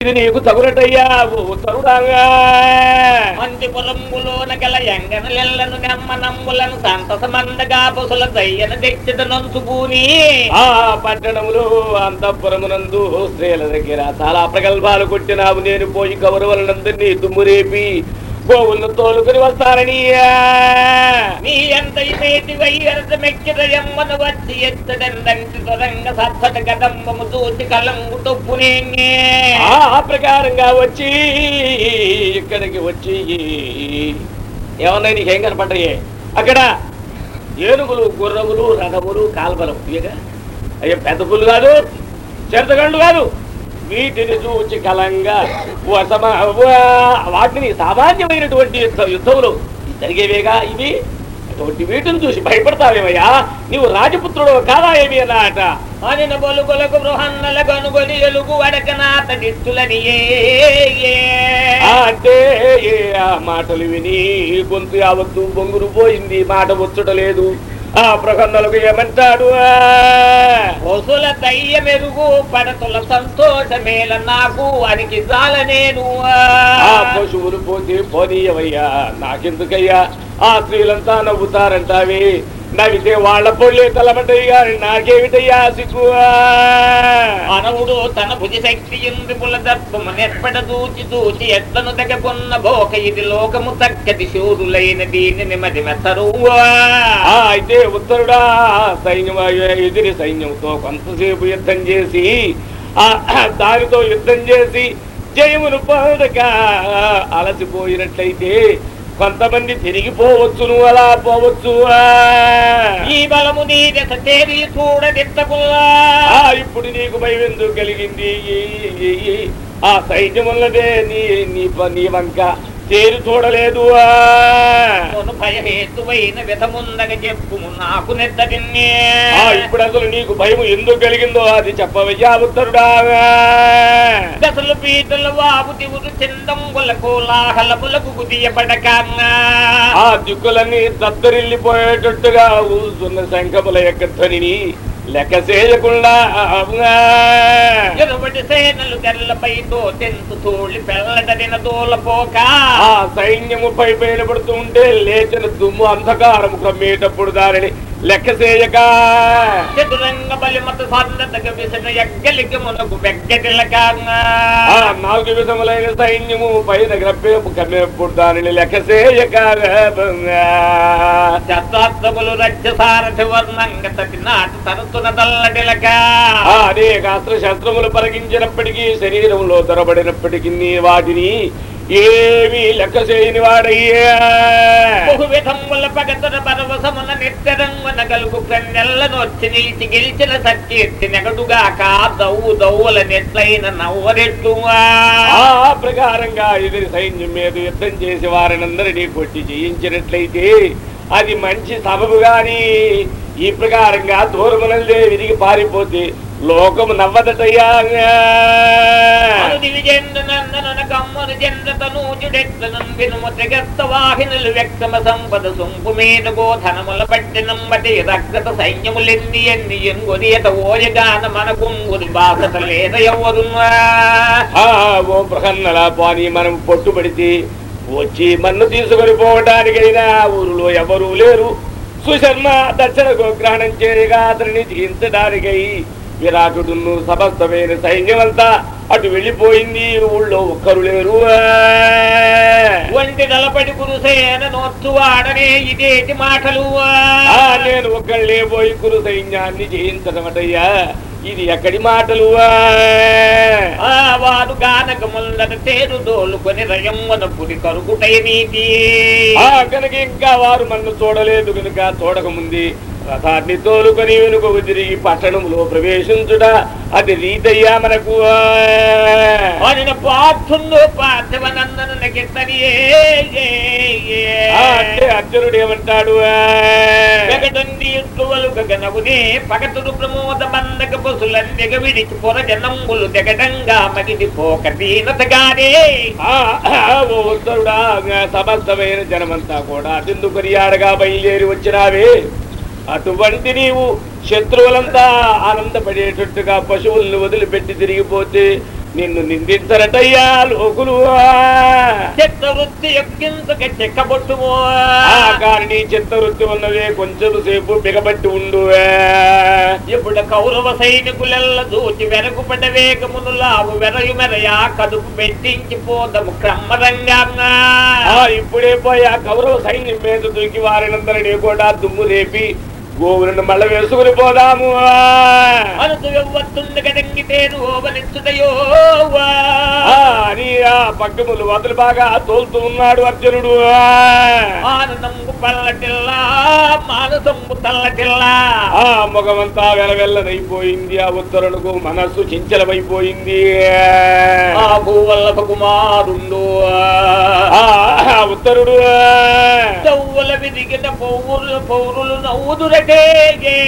ఇది నీకు తగులటయ్యా ఉత్తరుడాగా మందిపురంబులోన గల ఎంగనలెల్లను నెమ్మనమ్ములను సంతసమందగా పశుల దయ్యన తెచ్చిత నంచుకూని. ఆ పట్టణములు అంతఃపురమునందు స్త్రీల దగ్గర చాలా ప్రగల్భాలు కొట్టినావు. నేను పోయి కౌరవులందరినీ దుమ్మురేపి గోవులను తోలుకుని వస్తారని. నీ ఎంత ఇమేటి వచ్చి ఎత్తడందంటి తొరంగ సత్వత కదంబము చూసి కలంగు తొప్పునే. ఆ ప్రకారంగా వచ్చి ఇక్కడికి వచ్చి ఏమన్నా నీకేం కనపడ్డాయి? అక్కడ ఏనుగులు గుర్రములు రథములు కాల్బలం. ఇక అయ్యో పెద్ద పుల్లు కాదు చెరతగండ్లు కాదు. వీటిని చూచి కలంగా వాటిని సామాన్యమైనటువంటి యుద్ధ యుద్ధములు. జరిగేవేగా ఇవి? అటువంటి వీటిని చూసి భయపడతావేమయ్యా? నీవు రాజపుత్రుడు కాదా ఏమి అన్నట అనిన బొలుగులకు బృహన్నల గనుగొని ఎలుగు వడకనాత అంటే ఆ మాటలు విని గొంతు యావత్తు బొంగురు పోయింది. మాట వచ్చుట లేదు. ఆ ప్రకన్నలకు ఏమంటాడు? ఆ? పొసుల దయ్య మెరుగు పడతుల సంతోషమేల నాకు అనికి జాల నేను ఆ పశువులు పోతే పోనీయవయ్యా నాకెందుకయ్యా? ఆ స్త్రీలంతా నవ్వుతారంటావి. నవ్వితే వాళ్ళ పొళ్ళే తలమంటయ్యా నాకేమిటయ్యా సిగ్గు? అనవుడు తన భుజ శక్తి ఎందు పుల దర్పము నెప్పట దూచి దూచి ఎట్లను తెగకున్న భోక ఇది లోకము తక్కటి శూరులైన దీని నిమది మెత్తరు ఆ. అయితే ఉత్తరుడా సైన్యం ఎదిరి సైన్యంతో కొంతసేపు యుద్ధం చేసి ఆ దానితో యుద్ధం చేసి జయమును పొందక అలసిపోయినట్లయితే కొంతమంది తిరిగిపోవచ్చును అలా పోవచ్చు. ఆ. ఈ బలము ఆ ఇప్పుడు నీకు భయం ఎందుకు కలిగింది? ఆ సైన్యమున్నదే నీ నీ వంక. తేరు చూడలేదు ఇప్పుడు అసలు నీకు భయం ఎందుకు కలిగిందో అది చెప్పవయ్యా ఉత్తరుడా. దశలు పీటల వాపు దివుడు చిందంబుల కోలాహలములకు ఆ దిక్కులన్నీ దద్దరిల్లిపోయేటట్టుగా ఊస్తున్న శంఖముల యొక్క ధ్వనిని లెక్క చేయకుండా ఎరుబడి సేనలు తెల్లపై తెంతు తోళి పెల్లటదిన దూలపోక. ఆ సైన్యము పై పైన పడుతూ ఉంటే లేచిన దుమ్ము అంధకారము కమ్మేటప్పుడు దానిని లెక్క చేయక. చతురంగ బలిమత విసిన నాలుగు విధములైన సైన్యము పైన కమ్మేప్పుడు దానిని లెక్క చేయక శతాబ్దములు రజ్య సారథి వర్ణంగ తటి నాటి తల్లడిలక అనేక అస్త్ర శస్త్రములు పరగించినప్పటికీ శరీరంలో దొరబడినప్పటికీ వాటిని ఏమీ లెక్క చేయని వాడయ్యా. బహు విధముల పగతన పరవశమున నిత్యరంగున గలుగు కన్నెల్లను వచ్చి నిలిచి గెలిచిన సత్కీర్తి నెగడుగా కా దవ్వు దవ్వుల నెట్లైన నవ్వరెట్లు. ఆ ప్రకారంగా ఎదురు సైన్యం మీద యుద్ధం చేసి వారినందరినీ కొట్టి జయించినట్లయితే అది మంచి సబబు గాని ఈ ప్రకారంగా దూరమునందే విరిగి పారిపోతే లోకము నవ్వదటయ్యా అనుదివి నందనన కమ్మను వ్యక్తమ సంపద సొంపు మీద ధనముల పట్టి నమ్మటి రక్తత సైన్యములెన్ని ఎన్ని ఎంగొనియత ఓయగాన మనకుంగురి బాధత లేద ఎవరు ఓ ప్రహన్నలా పోని మనం పట్టుబడితే వచ్చి మన్ను తీసుకొని పోవటానికైనా ఊరిలో ఎవరూ లేరు సుశర్మ దక్షిణ గోగ్రహణం చేయగా అతనిని జయించడానికై విరాటుడును సమస్తమైన సైన్యమంతా అటు వెళ్ళిపోయింది. ఊళ్ళో ఒక్కరు లేరు వంటి నలపడి కురుసేన నోత్తువాడనే ఇదేటి మాటలు? నేను ఒక్కళ్ళే పోయి కురు సైన్యాన్ని జయించడమటయ్యా ఇది ఎక్కడి మాటలు? ఆ వారు గానక ముందర తేరు దోలుకొని రయమ్మన పుడి కరుగుటై నీతి. ఆ కనుక ఇంకా వారు మన్ను చూడలేదు కనుక చూడకముంది. రథాన్ని తోలుకొని వెనుకకు తిరిగి పట్టణంలో ప్రవేశించుట అది రీతయ్యా మనకు. పార్థుల్లో పార్థివనందను అంటే అర్జునుడు ఏమంటాడు? పగతుడు ప్రమోద మందక పశులందెగ విడిచి పొర జనంబులు జగడంగా మగిది పోక దీనతగానే. సమస్తమైన జనమంతా కూడా అతెందుకు ఆడగా బయలుదేరి వచ్చినావే. అటువంటి నీవు శత్రువులంతా ఆనందపడేటట్టుగా పశువులను వదిలిపెట్టి తిరిగిపోతే నిన్ను నిందించరటయ్యా లోకులు. చిత్త వృత్తి యొక్కింతక చెక్కబొట్టుము ఆ కానీ నీ చిత్తవృత్తి ఉన్నవే కొంచెం సేపు బిగబట్టి ఉండు ఇప్పుడు కౌరవ సైనికులెల్ల దూచి వెనకు పడ్డ వేగమును లావు వెరయు మెరయా కదుపు పెట్టించి పోదము క్రమరంగా ఇప్పుడే పోయి ఆ కౌరవ సైన్యం మీద దూకి వారినందరినీ కూడా దుమ్ము రేపి గోవులను మళ్ళ వేసుకుని పోదాము అని ఆ పగ్గములు వదులు బాగా తోలుతూ ఉన్నాడు అర్జునుడు ఆనందంగు పల్లటిల్లా మానసంగు తల్లటిల్లా. ఆ ముఖమంతా వెలవెల్లనైపోయింది ఆ ఉత్తరులకు మనస్సు చించలమైపోయింది. ఆ భూవల్లభ కుమారుండు ఆ ఉత్తరుడు విదిగిన పౌరులు పౌరులు నవ్వుదురటేగే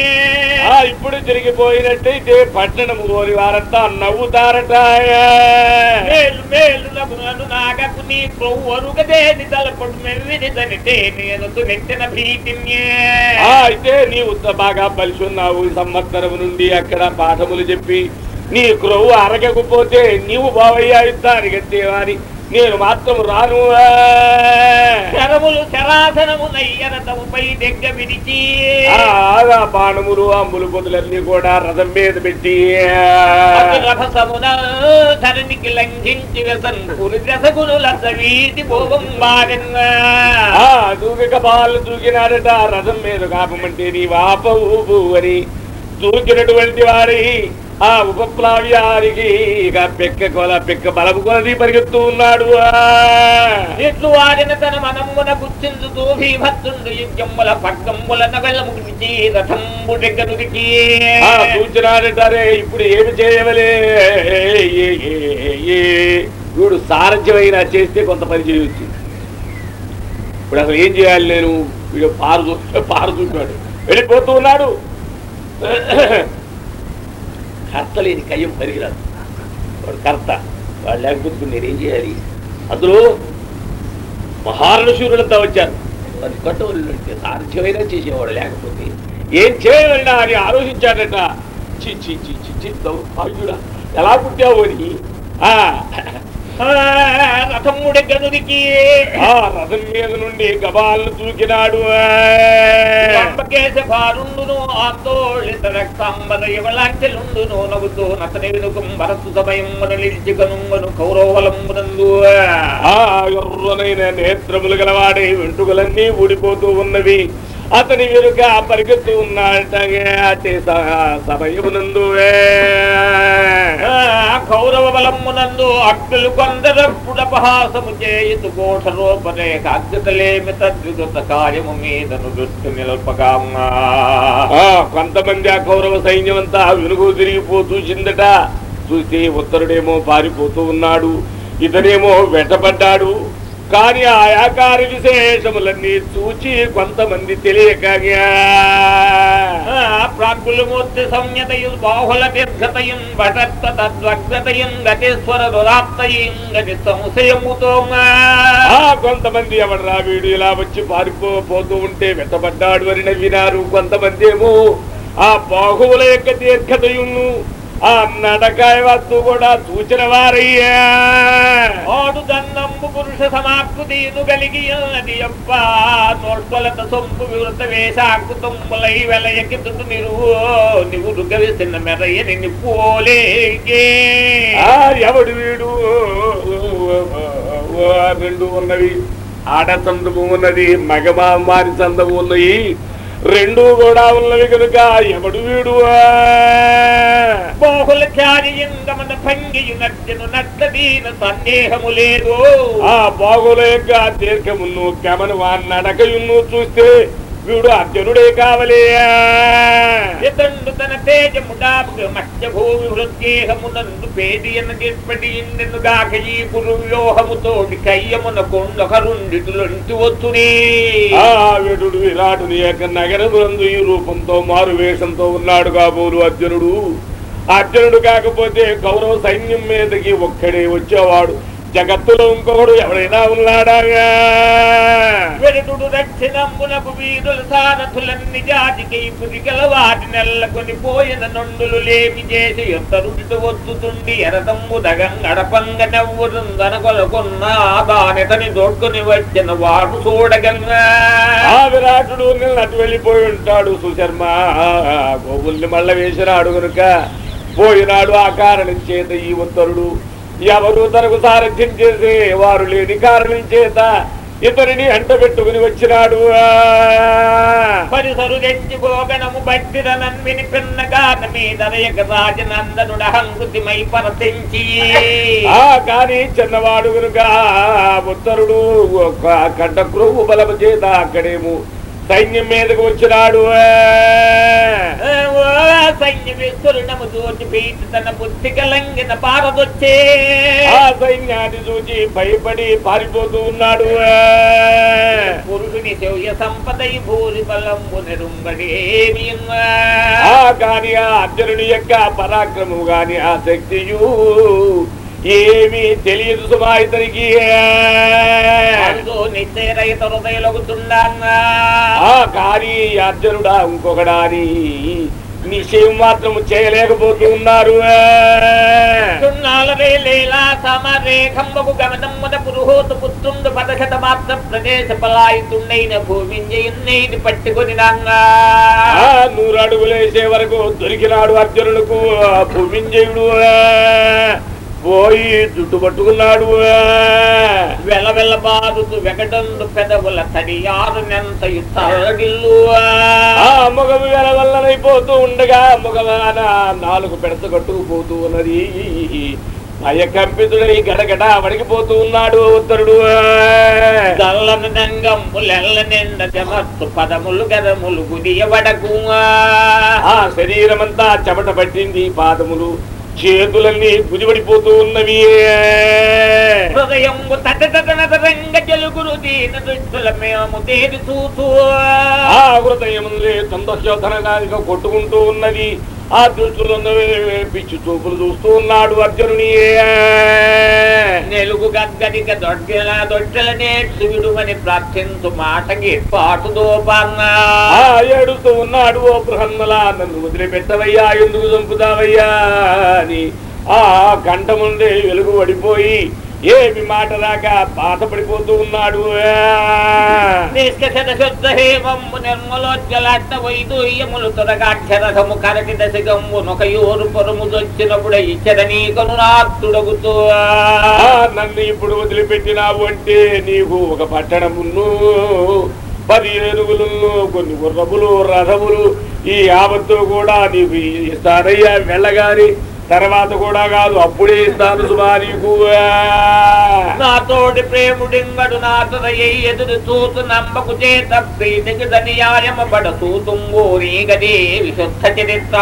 ఆ ఇప్పుడు తిరిగిపోయినట్టయితే పట్టణము పోని వారంతా నవ్వుతారట. మేలు మేలు నగునను నాగకు నీ ప్రవ్వరుగదేని తలపడు మెవ్విని తనితే నేను నెట్టిన భీతిన్యే ఆ అయితే నీవు బాగా పలిసి ఉన్నావు ఈ సంవత్సరం నుండి అక్కడ పాఠములు చెప్పి. నీ క్రొవ్వు అరగకపోతే నీవు బావయ్యా యుద్ధానికి ఎత్తేవాని నేను మాత్రం రాను శరములు దగ్గ విడిచి. బాణములు అంబులు పొదులన్నీ కూడా రథం మీద పెట్టి. రభసమున ధరణికి లంఘించి వీటి భోగం దూకిక బాలు దూకినాడట ఆ రథం మీద కాపమంటే నీ వాపవు అని దూకినటువంటి వారి ఆ ఉపప్లావ్యానికి ఇక పెక్క కొల పెక్క బలము కొలది పరిగెత్తూ ఉన్నాడు. ఎట్లు వాడిన తన మనమ్మున గుర్తించుతూ భీభత్తుండు యుద్ధముల పగ్గమ్ముల నగల ముగిచి రథంబు దగ్గరుడికి ఆ సూచనాడంటారే ఇప్పుడు ఏమి చేయవలే. వీడు సారథ్యమైనా చేస్తే కొంత పని చేయవచ్చు ఇప్పుడు అసలు ఏం చేయాలి నేను? వీడు పారు చూ- పారు చూపాడు వెళ్ళిపోతూ ఉన్నాడు. కర్త లేని కయ్యం పరిగిరాదు వాడు కర్త వాడు లేకపోతే నేను ఏం చేయాలి అందులో మహారణశూరులంతా వచ్చారు అది కట్టవలంటే సాధ్యమైనా చేసేవాడు లేకపోతే ఏం చేయవలనా అని ఆలోచించాడట చి చి చి చి చి దౌర్భాగ్యుడా ఎలా పుట్టావు అని ఆ రథము దగ్గరుడికి ఆ రథం మీద నుండి గబాలను దూకినాడు పంపకేశ భారుండును ఆందోళిత నవ్వుతూ నతని వినుకం భరతు నిలిచి కనుంగను కౌరవలంబునందు ఆ ఎర్రనైన నేత్రములు గలవాడే వెంట్రుకలన్నీ ఊడిపోతూ ఉన్నవి. అతని వెనుక పరిగెత్తు ఉన్నాడట అటే స- సమయమునందు కౌరవ బలమునందు అక్కులు కొందరప్పుడపహాసము చేయుతు కోట రూపరేఖ అగ్రతలేమి తద్వికృత కార్యము మీదను దృష్టి నిలపగా కొంతమంది ఆ కౌరవ సైన్యం అంతా వెనుగు తిరిగిపోతూ చిందట. చూస్తే ఉత్తరుడేమో పారిపోతూ ఉన్నాడు. ఇతనేమో వెంటబడ్డాడు కానీ ఆయాకార విశేషములన్నీ చూచి కొంతమంది తెలియక ప్రాకులమూర్తి సంయతయు బాహుల దీర్ఘతయున్ భటత్వ తద్వగ్రతయున్ గతేశ్వర దురాప్తయున్ గతి సంశయముతో కొంతమంది ఎవడరా వీడు ఇలా వచ్చి పారిపోతూ ఉంటే వెంటబడ్డాడు అని నవ్వినారు కొంతమంది ఏమో ఆ బాహువుల యొక్క దీర్ఘతయును ఆ నడకాయ వద్దు కూడా సూచన వారయ్యాడు దన్నంబు పురుష సమాకృతి కలిగి ఉన్నది అప్ప. నోట్కొలత సొంపు వివృత వేశాకు తొమ్ములై వెలయకి తుడు నిరువు నివురు గవిసిన మెరయ్యని నిప్పులేకే. ఆ ఎవడు వీడు రెండు ఉన్నవి ఆడ చందము ఉన్నది. మగమారి చందము ఉన్నాయి రెండు కూడా ఉన్నవి కనుక ఎవడు వీడు బాహుల చారియంగమన భంగియు నర్జను నట్టదీన సందేహము లేదు. ఆ బాగుల యొక్క దీర్ఘమును గమను ఆ నడకయును చూస్తే వీడు అర్జునుడే కావలేయా ఇతండు తన తేజముడాపు హృద్గేహమునందు పేదియన గిప్పటి ఇండెను గాక ఈ కయ్యమున కొండొకరుండిటులంటి వత్తునే ఆ వీడు విరాటుని యొక్క నగరమునందు ఈ రూపంతో మారు వేషంతో ఉన్నాడు కాబోలు అర్జునుడు. అర్జునుడు కాకపోతే కౌరవ సైన్యం మీదకి ఒక్కడే వచ్చేవాడు. జగత్తులో ఇంకొకడు ఎవడైనా ఉన్నాడా వెరుడు దక్షిణంబునకు వీరుల సారథులన్ని జాతికి పురికల వాటి నెల్లకొని పోయిన నొండులు లేమి చేసి ఎంతరుడితో వద్దుతుండి ఎరదమ్ము దగంగడపంగ నెవ్వురుందనకొలకున్న దానితని దొడ్కొని వచ్చిన వాడు చూడగంగా ఆ విరాటుడు నిన్నట్టు వెళ్ళిపోయి ఉంటాడు సుశర్మ. గోవుల్ని మళ్ళ వేసినాడు గనుక పోయినాడు ఆ కారణం చేత ఈ ఉత్తరుడు. ఎవరు తనకు సారథ్యం చేసే వారు లేని కారణం చేత ఇతనిని అంట పెట్టుకుని వచ్చినాడు. పరిసరు గోగణము రాజనందనుడ పరతించి. ఆ కానీ చిన్నవాడు గనుక ఉత్తరుడు ఒక కంట క్రొవ్వు బలము చేత అక్కడేమో సైన్యం మీదకు వచ్చినాడు. ఓ సైన్యమేశ్వరునము దోచి పీటి తన బుద్ధి కలంగిన పారదొచ్చే. ఆ సైన్యాన్ని చూచి భయపడి పారిపోతూ ఉన్నాడు. పురుషుని శౌర్య సంపదై భూరి బలంబు నిరుంగడేమి ఆ కాని ఆ అర్జునుడి యొక్క పరాక్రమము గాని ఆ శక్తియు ఏమీ తెలియదు సుమా ఇతనికి కాని అర్జునుడా ఇంకొకడా అని నిశ్చయం మాత్రము చేయలేకపోతూ ఉన్నారు. నూరు అడుగులేసే వరకు దొరికినాడు అర్జునులకు భూమింజయుడు. పోయి జుట్టు పట్టుకున్నాడు. వెల వెల బారుతూ వెగడందు పెదవుల తడియారు నెంత యుద్ధగిల్లు ఆ మొగము వెల వల్లనైపోతూ ఉండగా మొగమాన నాలుగు పెడత కట్టుకుపోతూ ఉన్నది. భయకంపితుడై గడగడ వడికిపోతూ ఉన్నాడు ఉత్తరుడు. గల్లని దంగంబులెల్ల నిండ జమత్తు పదములు గదములు గుడియబడకు ఆ శరీరమంతా చెమట పట్టింది పాదములు. చేతులన్నీ గుదిపడిపోతూ ఉన్నవి ఆ హృదయములే తొందరగా కొట్టుకుంటూ ఉన్నది ఆ దుస్తులను పిచ్చి చూపులు చూస్తూ ఉన్నాడు అర్జునుని వెలుగు గగ్గడిక దొడ్డెల దొడ్డెల నేర్చు విడుమని ప్రార్థించు మాటకి పాటు ఏడుస్తూ ఉన్నాడు ఓ బృహన్మల నన్ను వదిలిపెట్టవయ్యా ఎందుకు చంపుతావయ్యా అని. ఆ గంట ముందే వెలుగు పడిపోయి ఏమి మాట రాక బాధపడిపోతూ ఉన్నాడు? నీకను నాత్తుడగుతూ ఆ, నన్ను ఇప్పుడు వదిలిపెట్టినావు అంటే నీకు ఒక పట్టణమును పది ఏనుగులు కొన్ని గుర్రములు రథములు ఈ ఆపత్తు కూడా నీకు ఇస్తానయ్యా వెళ్ళగాని తర్వాత కూడా కాదు అప్పుడే ఇస్తాను సుమా నీకు నా తోడి ప్రేముడింగడు నాతదయ్య ఎదురు చూతు నమ్మకు చేత ప్రీతికి న్యాయమ బడ సూతుంగో నీగదే విశుద్ధ చరిత్ర.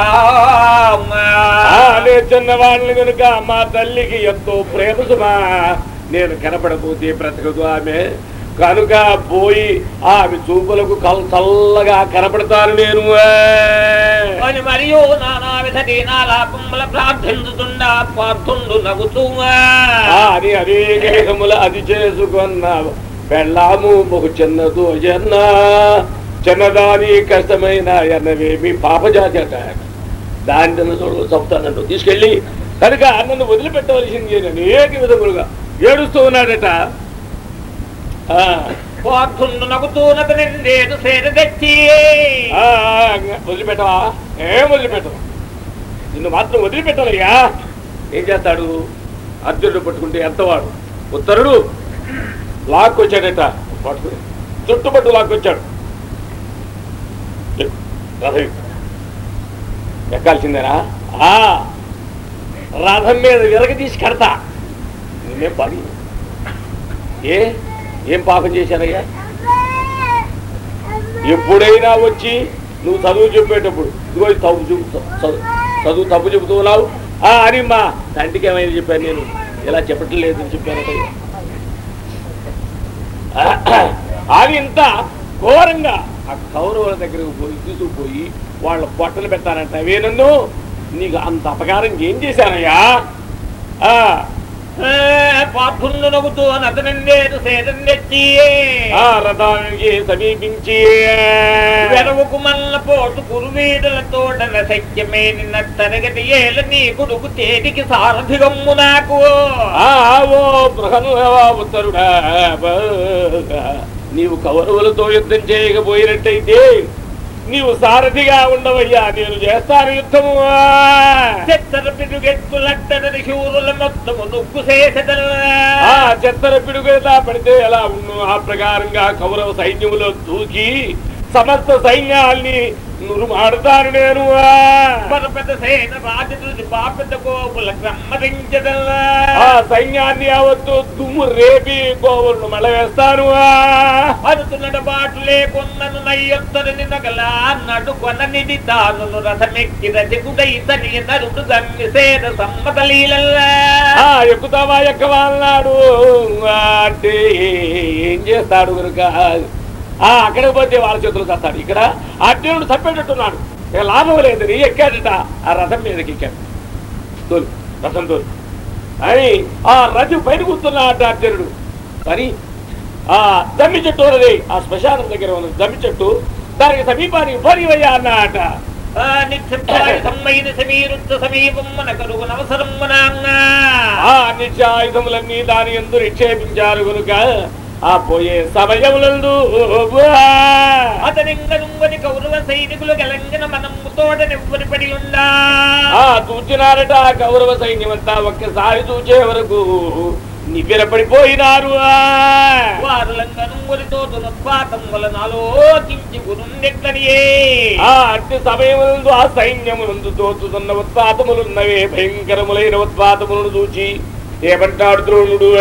ఆ, నే చిన్నవాళ్ళని కనుక మా తల్లికి ఎంతో ప్రేమ సుమా. నేను కనపడపోతే బ్రతకదు ఆమె. కనుక పోయి ఆమె చూపులకు చల్లగా కనపడతాను నేను. మరియు అని అనేక విధముల అది చేసుకున్న పెళ్ళాము బహు చిన్నదో జన్న చిన్నదాని కష్టమైన ఎన్నవేమి పాపజాతి అట దాని చూడు చెప్తానంటూ తీసుకెళ్ళి కనుక నన్ను వదిలిపెట్టవలసింది అని అనేక విధములుగా ఏడుస్తూ ఉన్నాడట. సేద తెచ్చి. వదిలిపెట్టవా? ఏం వదిలిపెట్టవా? నిన్ను మాత్రం వదిలిపెట్టాలయ్యా ఏం చేస్తాడు? అర్జునుడు పట్టుకుంటే ఎంతవాడు? ఉత్తరుడు? లాక్కొచ్చాడట. పట్టుకుని చుట్టుపట్టు లాక్కొచ్చాడు. రథం ఎక్కు. ఎక్కాల్సిందేనా? ఆ. రథం మీద విరగ తీసి కడతా. నేనేం పని ఏ? ఏం పాపం చేశానయ్యా? ఎప్పుడైనా వచ్చి నువ్వు చదువు చెప్పేటప్పుడు ఇదిగో తప్పు చెబుతూ చదువు చదువు తప్పు చెబుతున్నావు. ఆ, అని మా తండ్రికి ఏమైనా చెప్పాను నేను. ఇలా చెప్పటం లేదని చెప్పాను అది ఇంత ఘోరంగా ఆ కౌరవుల దగ్గరకు పోయి తీసుకుపోయి వాళ్ళ పొట్టలు పెట్టానంట నన్ను? నీకు అంత అపకారం ఏం చేశానయ్యా? ఆ, పార్థుండు నవ్వుతూ రథానికి సమీపించి వెరవుకు మల్ల పోటు కురువీడులతోడన సత్యమే నిన్న తరగతి ఏల నీ కొడుకు తేటికి సారథిగమ్ము నాకు. ఓ నీవు కౌరవులతో యుద్ధం చేయకపోయినట్టయితే నీవు సారథిగా ఉండవయ్యా నేను చేస్తాను యుద్ధము. చెత్తర పిడుగెత్తులట్టని శూరుల మొత్తము ఆ చెత్తర పిడుగుతా పడితే ఎలా ఉన్ను ఆ ప్రకారంగా కౌరవ సైన్యములో దూకి సమస్త సైన్యాల్ని నురుమాడుతాను నేను. పెద్ద బాపెద్ద ఆ సైన్యాన్ని యావత్తు దుమ్ము రేపి గోవులను మళ్ళవేస్తాను. అరుతున్నట బాటు లేకున్నను నయ్యొత్తరని నగల నడుకొన నిడి తాను రథమెక్కి రజగుడై తని నరుడు గమ్మి సేద సమ్మత లీలల్లా? ఆ ఎక్కుతావా ఎక్కవా అన్నాడు ఆ, అంటే ఏం చేస్తాడు ఆ అక్కడికి పోతే వాళ్ళ చేతులు చేస్తాడు ఇక్కడ అర్జునుడు తప్పేటట్టున్నాడు. ఇక లాభం లేదని ఎక్కాడట. ఆ రథం మీదకి ఎక్కాడు. తోలు రథం తోలు. అని ఆ రథం పైన కూర్చున్నాడట అర్జునుడు. అని ఆ దమ్మి చెట్టు ఉన్నది ఆ శ్మశానం దగ్గర ఉన్నది దమ్మి చెట్టు. దానికి సమీపానికి పోనివయ్యా అన్నట నిత్యమైన సమీరుద్ధ సమీపం మన కలుగున అవసరం మనాంగా ఆ నిత్య ఆయుధములన్నీ దాని ఎందు నిక్షేపించారు కనుక ఆ పోయే సమయములందు అతనింగనుంగని కౌరవ సైనికులు గలంగన మనము పడి ఉండా ఆ చూచినారట ఆ కౌరవ సైన్యమంతా ఒక్కసారి చూచే వరకు నివ్వెరపడిపోయినారు. ఆ. వారులంగనుంగుని తోటునుత్పాతం వలన ఆలోచించి గురుండెట్లనియే. ఆ అట్టి సమయములందు ఆ సైన్యములందు తోచుతున్న ఉత్పాతములున్నవే భయంకరములైన ఉత్పాతములను చూచి ఏమంటాడు ద్రోణుడు.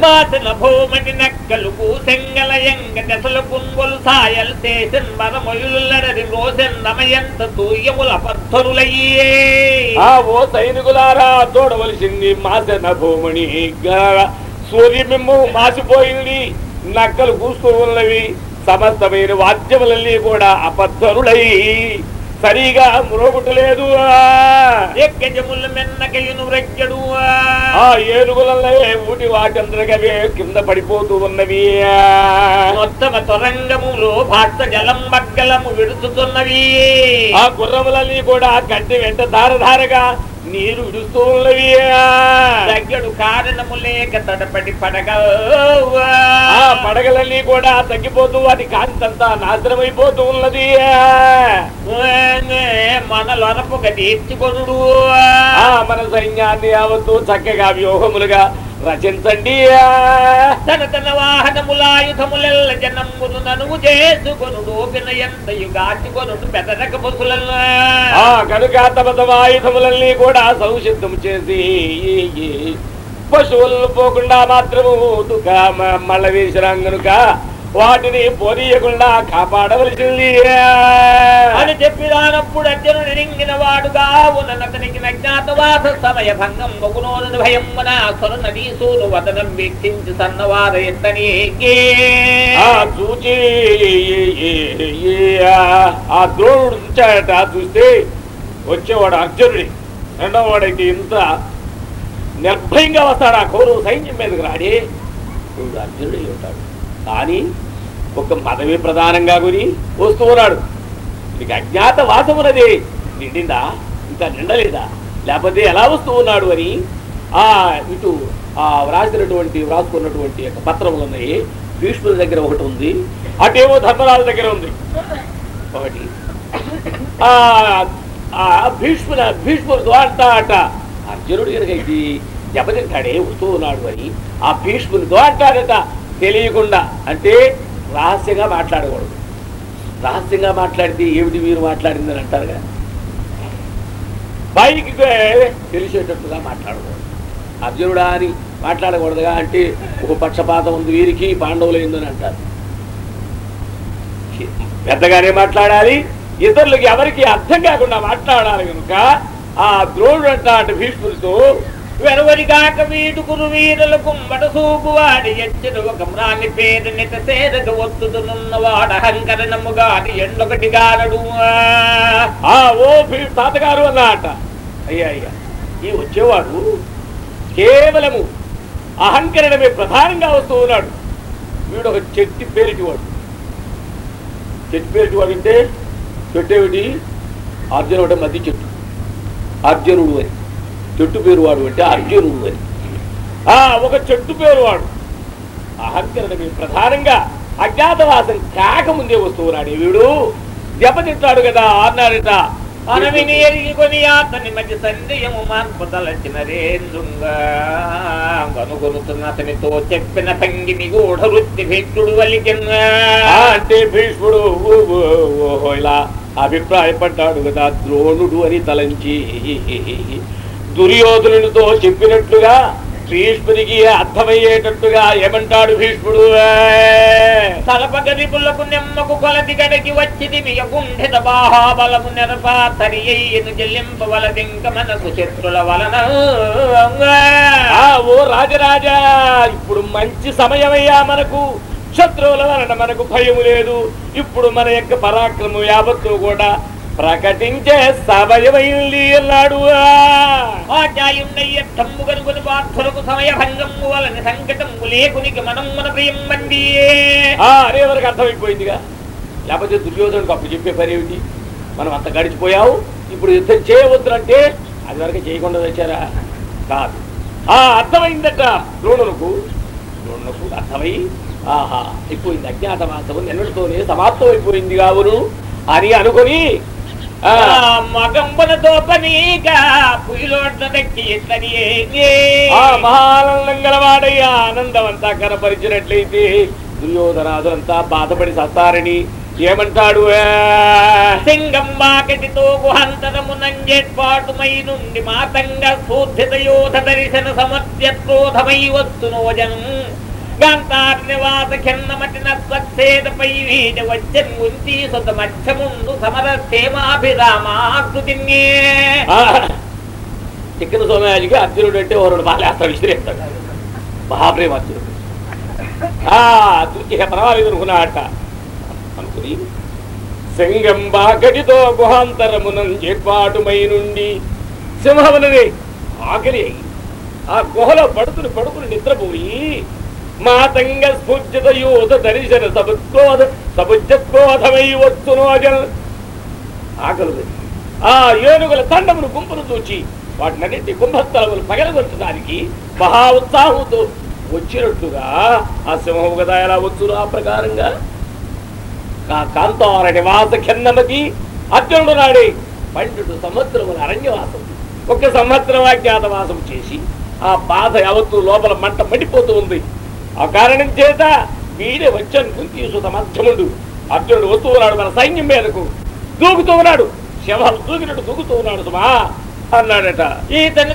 మాతన భూమని నక్కలు కూసెంగల ఎంగ దశలు పున్గొలు సాయల్ చేసెన్ మరమొయులరది రోసెన్ నమయంత తూయముల పద్ధరులయ్యే. ఆ ఓ సైనికులారా చూడవలసింది మాసన భూమణి. గా- సూర్యబింబం మాసిపోయింది. నక్కలు కూస్తూ ఉన్నవి. సమస్తమైన వాద్యములన్నీ కూడా అపద్ధరులై సరిగా మ్రోగుటలేదు. ఆ ఏనుగులలో ఊటి వాటందరగవే కింద పడిపోతూ ఉన్నవి. మొత్తమ తొరంగములో భాష జలం బగ్గలము విడుచుతున్నవి. ఆ గుర్రములన్నీ కూడా గడ్డి వెంట ధారధారగా నీరు దగ్గడు కారణము లేక తడపడి పడగ ఆ పడగలన్నీ కూడా తగ్గిపోతూ వాటి కాంతంతా నాశనమైపోతూ ఉన్నది మనలొనపుగ తీర్చుకొనుడు ఆ మన సైన్యాన్ని యావత్తు చక్కగా వ్యూహములుగా రచించండి తన తన వాహనములాయుధములెల్ల జనమును ననువు చేసుకొనుడు వినయంతయు గాచుకొనుడు పెదరక బొసులల్ల ఆ కనుక తమ తమ ఆయుధములన్నీ కూడా సంసిద్ధం చేసి పశువులను పోకుండా మాత్రము దుఃఖ మళ్ళ వేసిరాం గనుక వాటిని పోనీయకుండా కాపాడవలసింది. అని చెప్పిరానప్పుడు అర్జునుడు నిరింగిన వాడుగా ఉన్నతనికి అజ్ఞాతవాస సమయ భంగం బగునోను భయం మన కరుణ సూను వదనం వీక్షించి సన్నవార ఎత్తని ఆ చూచి ఆ ద్రోణుడు చూచాడట చూస్తే వచ్చేవాడు అర్జునుడి. రెండవ వాడైతే ఇంత నిర్భయంగా వస్తాడు ఆ కౌరవ సైన్యం మీదకి రాడే. అర్జునుడే ఉంటాడు. కానీ ఒక పదవి ప్రధానంగా గురి వస్తూ ఉన్నాడు. నీకు అజ్ఞాత వాసమున్నది నిండిందా? ఇంకా నిండలేదా? లేకపోతే ఎలా వస్తూ ఉన్నాడు అని ఆ ఇటు ఆ వ్రాసినటువంటి వ్రాసుకున్నటువంటి యొక్క పత్రములు ఉన్నాయి. భీష్ముడి దగ్గర ఒకటి ఉంది. అటేమో ధర్మరాజు దగ్గర ఉంది. ఒకటి. ఆ ఆ భీష్ముల భీష్ముడు అంట అట. అర్జునుడు కనుకైతే దెబ్బతింటాడే వస్తూ ఉన్నాడు అని ఆ భీష్మునితో అంటాడట తెలియకుండా అంటే రహస్యంగా మాట్లాడకూడదు. రహస్యంగా మాట్లాడితే ఏమిటి మీరు మాట్లాడిందని అంటారుగా? పైకి తెలిసేటట్టుగా మాట్లాడకూడదు. అర్జునుడా అని మాట్లాడకూడదుగా అంటే ఒక పక్షపాతం ఉంది వీరికి పాండవులు ఏందని అంటారు. పెద్దగానే మాట్లాడాలి. ఇతరులకి ఎవరికి అర్థం కాకుండా మాట్లాడాలి కనుక ఆ ద్రోణుడు అంటే భీష్ములతో వెరవరిగాక వీడుకురు వీరుల కుమ్మట సూపు వాడి ఎచ్చడు ఒక మ్రాని పేరు నిత సేరగ ఒత్తుతున్నవాడ అహంకరణముగాని ఎండొకటి గానడు ఆ ఓ తాతగారు అన్నట. అయ్యా అయ్యా ఈ వచ్చేవాడు? కేవలము అహంకరణమే ప్రధానంగా వస్తూ ఉన్నాడు. వీడు ఒక చెట్టి పేరిటివాడు. చెట్టు పేరిటివాడు అంటే చెట్టు ఏమిటి అర్జునుడు మధ్య చెట్టు. అర్జునుడు అని. చెట్టు పేరు వాడు అంటే అర్జునుడు అని ఆ ఒక చెట్టు పేరు వాడు అహంకరణమే ప్రధానంగా అజ్ఞాతవాసం కాకముందే వస్తువు ఉన్నాడు వీడు. దెబ్బతింటాడు కదా అన్నాడట అనవిని ఎరిగికొని అతని మధ్య సందేహము మార్పుదలచిన రేందుంగా కనుగొనుతున్న అతనితో చెప్పిన పంగిని గూఢ వృత్తి భీష్ముడు వలికిన్నా. అంటే భీష్ముడు ఓహో ఇలా అభిప్రాయపడ్డాడు కదా ద్రోణుడు అని తలంచి. దుర్యోధనునితో చెప్పినట్లుగా భీష్మునికి అర్థమయ్యేటట్టుగా ఏమంటాడు భీష్ముడు? తలపగది పుల్లకు నెమ్మకు కొలది గడికి వచ్చిది మియ గుండెద బాహాబలము నెరపా తరి అయ్యను చెల్లింపవలదింక మనకు శత్రుల వలన. ఓ రాజరాజా ఇప్పుడు మంచి సమయమయ్యా మనకు. శత్రువుల వలన మనకు భయము లేదు. ఇప్పుడు మన యొక్క పరాక్రమం యావత్తు కూడా ప్రకటించే సమయమైంది అన్నాడు. తమ్ము కనుగొని సమయ భంగము వలన సంకటము లేకునికి మనం మన ప్రియం అరే వరకు అర్థమైపోయిందిగా? లేకపోతే దుర్యోధనుడికి అప్పుడు చెప్పే పని ఏమిటి? మనం అంత గడిచిపోయావు ఇప్పుడు యుద్ధం చేయవద్దునంటే అది వరకు చేయకుండా వచ్చారా? కాదు. ఆ అర్థమైందట ద్రోణులకు. ద్రోణులకు అర్థమై ఆహా అయిపోయింది అజ్ఞాతవాసము నిన్నటితోనే సమాప్తం అయిపోయింది కావును అని అనుకొని ఆ, మగంబనతో పనీక పుయిలోడ్ల దక్కి ఆ మహానందం గలవాడయ్యా ఆనందమంతా కనపరిచినట్లయితే దుర్యోధనాదులంతా బాధపడి సత్తారని ఏమంటాడు? ఆ? సింగం వాకటితో గుహంతరమునంజేట్పాటుమై నుండి మాతంగ శోధిత యోధ దర్శన సమత్యత్రోధమై వస్తునో జనం గాంతార్ వచ్చన్ ఉంచి సొంత మధ్యముండు చిక్కన సోమయాజికి అర్జునుడు అంటే ఓరుడు బాలేస్తాడు విసిరేస్తాడు మహాప్రేమ అర్జునుడు అర్జునికి దుర్జయ పర్వాలేదు అనుకున్నాడట అనుకుని సింగం బాకటితో గుహాంతరమునం చేపాటుమై నుండి సింహమునది ఆకలి ఆ గుహలో పడుతుని పడుకుని నిద్రపోయి మాతంగ స్ఫూర్జిత యూత దర్శన సబుక్రోధ సబుజ్జక్రోధమై వచ్చును అజల్ ఆకలి ఆ ఏనుగుల తండమును గుంపును చూచి వాటినన్నింటి కుంభస్థలములు పగలగొట్టడానికి మహా ఉత్సాహంతో వచ్చినట్లుగా ఆ సింహం కదా ఎలా వచ్చును ఆ ప్రకారంగా? ఆ కాంతార నివాస ఖన్నమతి అర్జునుడు నాడే పన్నెండు సంవత్సరముల అరణ్యవాసం. ఒక సంవత్సరం అజ్ఞాతవాసం చేసి ఆ బాధ యావత్తు లోపల మంట పడిపోతూ ఉంది. ఆ కారణం చేత వీడే వచ్చాను కుంతీసు మధ్యముండు అర్జునుడు వస్తూ ఉన్నాడు మన సైన్యం మీదకు. దూకుతూ ఉన్నాడు. శవాలు దూకినట్టు దూకుతూ ఉన్నాడు సుమా అన్నాడట. ఈతని